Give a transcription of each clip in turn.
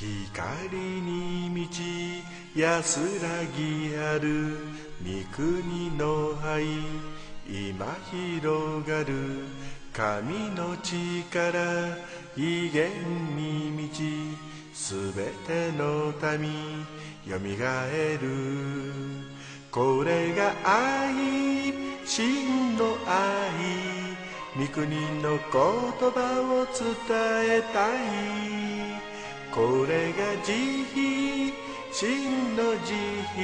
光に満ち安らぎある三国の愛今広がる神の力。威厳に満ちすべての民。よみがえる。これが愛真の愛。三国の言葉を伝えたい。これが慈悲真の慈悲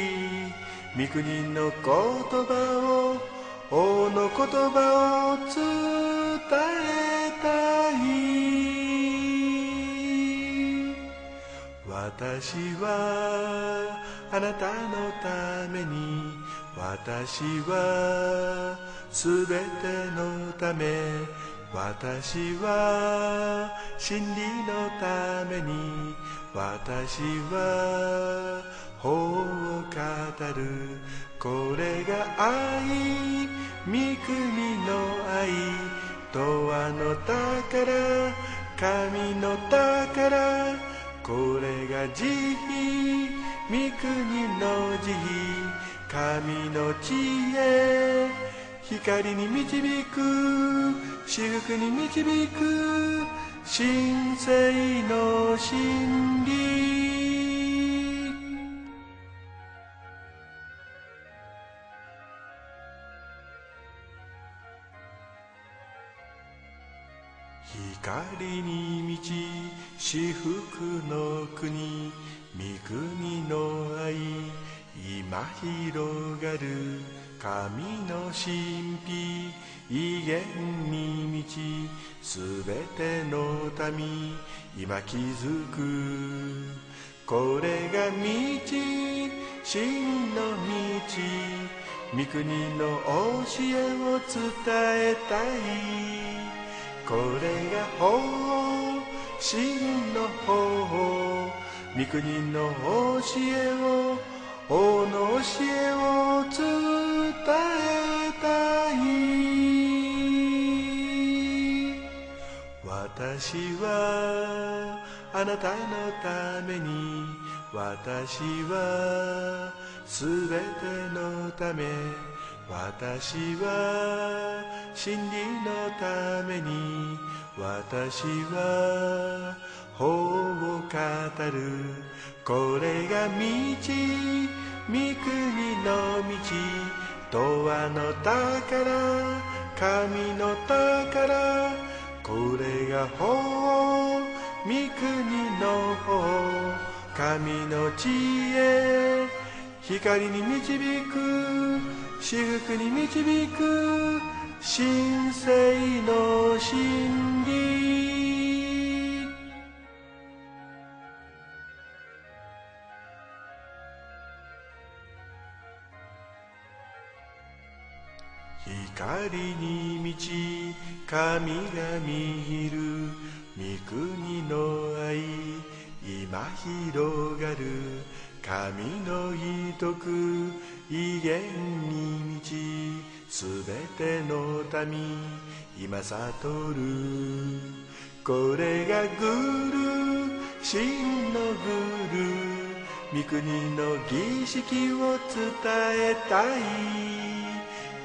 三国の言葉を王の言葉を伝えたい。私はあなたのために私はすべてのため私は真理のために私は法を語る。これが愛三国の愛永遠の宝神の宝。これが慈悲三国の慈悲神の知恵光に導く至福に導く神聖の真理。光に満ち至福の国三国の愛今広がる。神の神秘威厳に満ちすべての民今気づく。これが道真の道三国の教えを伝えたい。これが法真の法三国の教えを王の教えを伝えたい。私はあなたのために私はすべてのため私は真理のために私は法を語るこれが道三国の道永遠の宝神の宝これが法三国の法神の知恵光に導く至福に導く神聖の真理。光に満ち神が見いる三国の愛今広がる神の遺徳威厳に満ちすべての民今悟る。これがグル真のグル三国の儀式を伝えたい。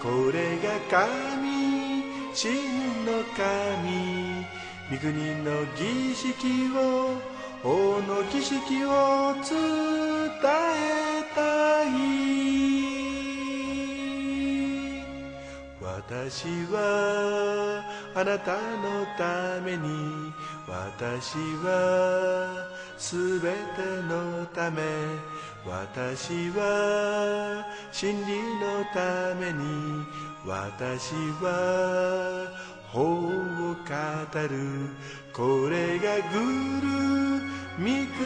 これが神真の神三国の儀式を王の儀式を伝えたい。私はあなたのために私はすべてのため私は真理のために私は法を語るこれがグル三国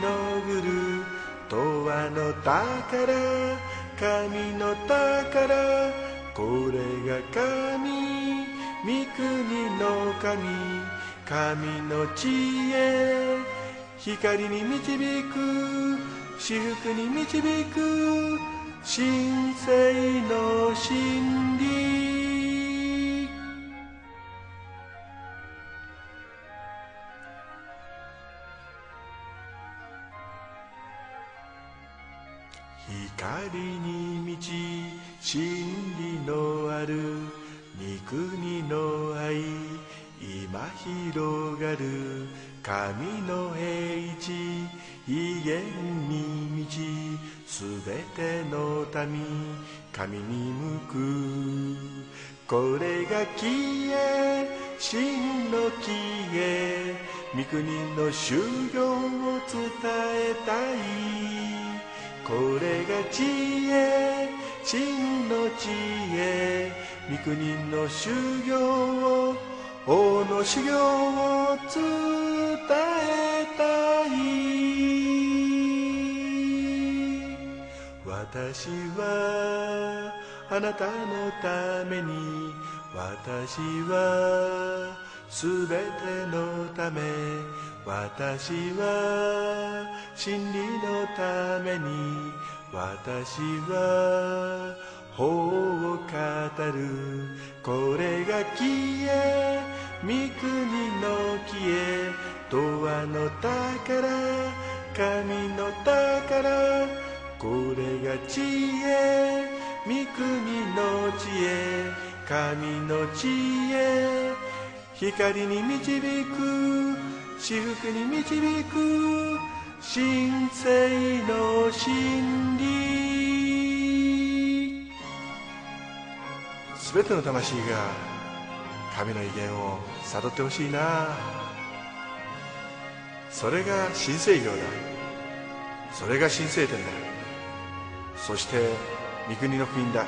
のグル永遠の宝神の宝これが神三国の神神の知恵光に導く私服に導く神聖の真理。光に満ち真理のある御国の愛今広がる神の英知威厳に満ちすべての民神に向く。これが消え真の木へ御国の修行を伝えたい。これが知恵真の知恵御国の修行を伝えたい王の修行を伝えたい私はあなたのために私はすべてのため私は真理のために私は法を語る。これが消え御国の木へ永遠の宝神の宝これが知恵御国の知恵神の知恵光に導く至福に導く神聖の真理すべての魂が神の威厳を悟ってほしいな。それが神聖業だ。それが神聖典だ。そして御国の福音だ。